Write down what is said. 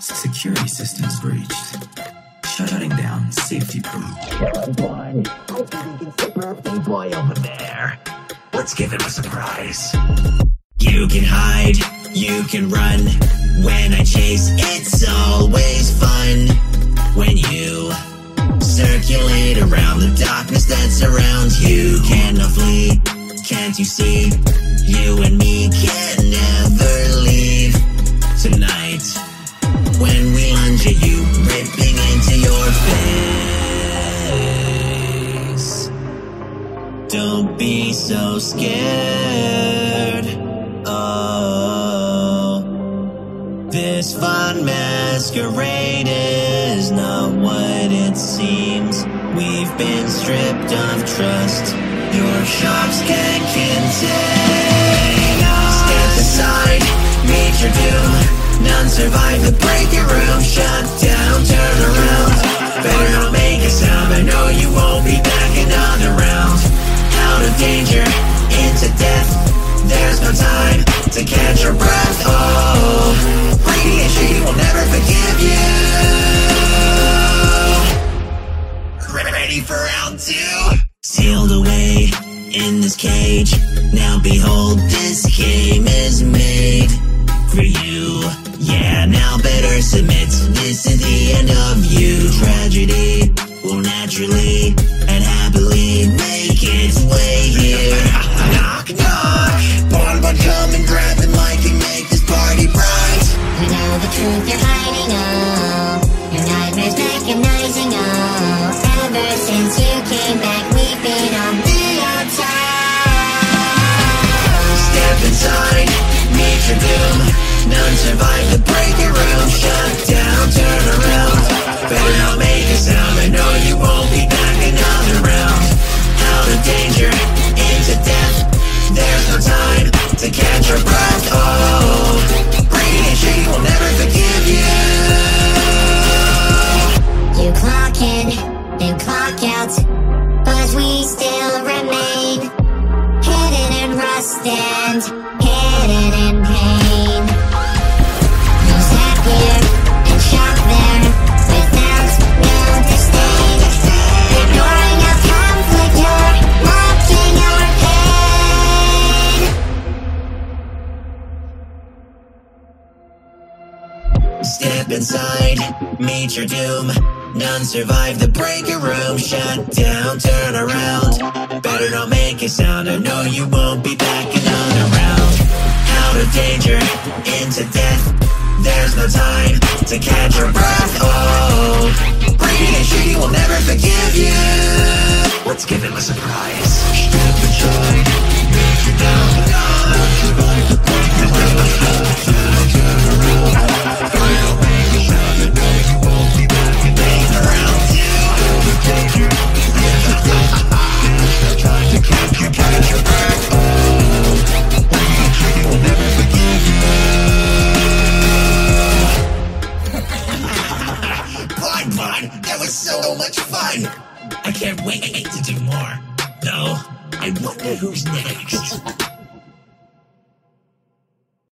Security systems breached. Shutting down safety proof. I boy over there. Let's give him a surprise. You can hide, you can run. When I chase, it's always fun. When you circulate around the darkness that surrounds you, cannot flee. Can't you see? Be so scared. Oh, this fun masquerade is not what it seems. We've been stripped of trust. Your shops can't contain in this cage. Now behold, this game is made for you. Yeah, now better submit. This is the end of you. Tragedy will naturally and happily make its way here. knock, knock. Born but come and grab the mic and make this party bright. You know the truth you're hiding, and clock out But we still remain Hidden in rust and hidden in pain. Sat here and shot there Without no disdain Ignoring our conflict, you're mocking our pain Step inside, meet your doom. None survive the breaker room. Shut down, turn around. Better not make a sound. I know you won't be back another round. Out of danger, into death. There's no time to catch your breath. Oh, radiant shady will never forgive you. Let's give him a surprise. I can't to do more. Though, I wonder who's next.